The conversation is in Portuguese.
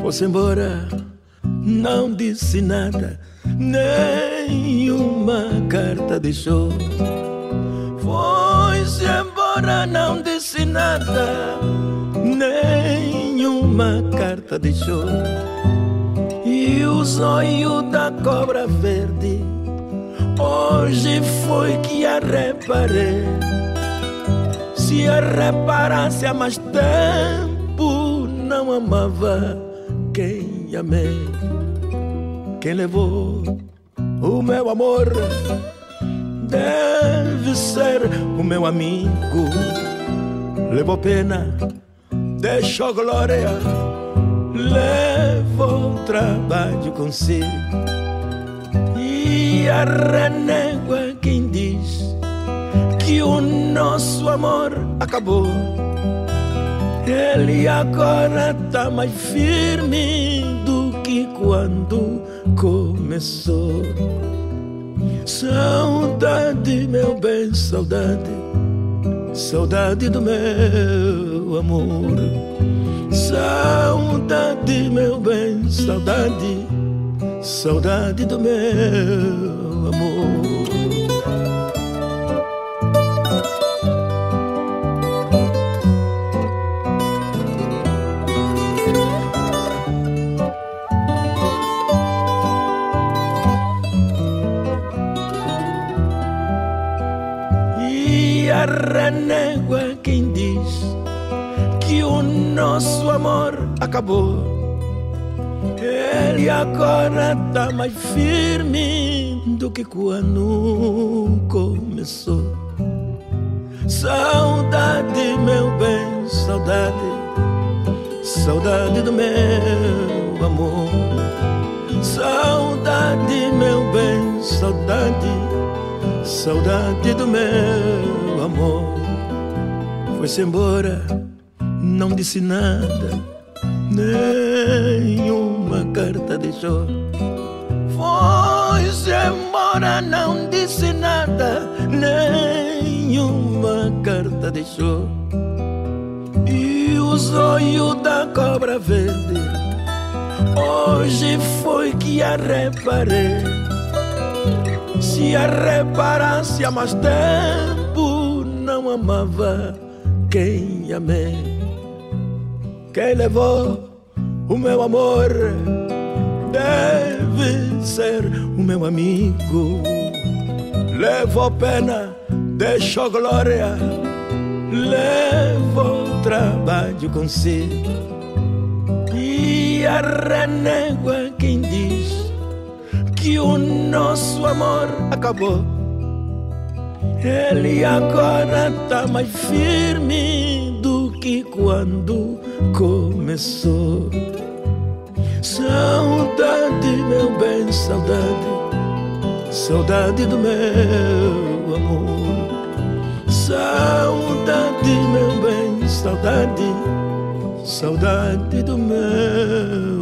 Foi-se embora, não disse nada, nenhuma carta deixou. Foi-se embora, não disse nada, nenhuma carta deixou. E o zóio da cobra verde, hoje foi que a reparei. Se a reparasse há mais tempo, não amava quem amei. Quem levou o meu amor deve ser o meu amigo. Levou pena, deixou glória, levou trabalho consigo. E a renégua quem diz que o nosso amor acabou. Ele agora tá mais firme do que quando começou. Saudade, meu bem, saudade, saudade do meu amor. Saudade, meu bem, saudade, saudade do meu amor. Renégua quem diz que o nosso amor acabou. Ele agora tá mais firme do que quando começou. Saudade, meu bem, saudade, saudade do meu amor. Saudade, meu bem, saudade, saudade do meu amor. Foi-se embora, não disse nada, nenhuma carta deixou. Foi-se embora, não disse nada, nenhuma carta deixou. E o zóio da cobra verde, hoje foi que a reparei. Se a reparasse há mais tempo, amava quem amei. Quem levou o meu amor deve ser o meu amigo. Levou pena, deixou glória, levou trabalho consigo. E a renégua quem diz que o nosso amor acabou. Ele agora tá mais firme do que quando começou. Saudade, meu bem, saudade, saudade do meu amor. Saudade, meu bem, saudade, saudade do meu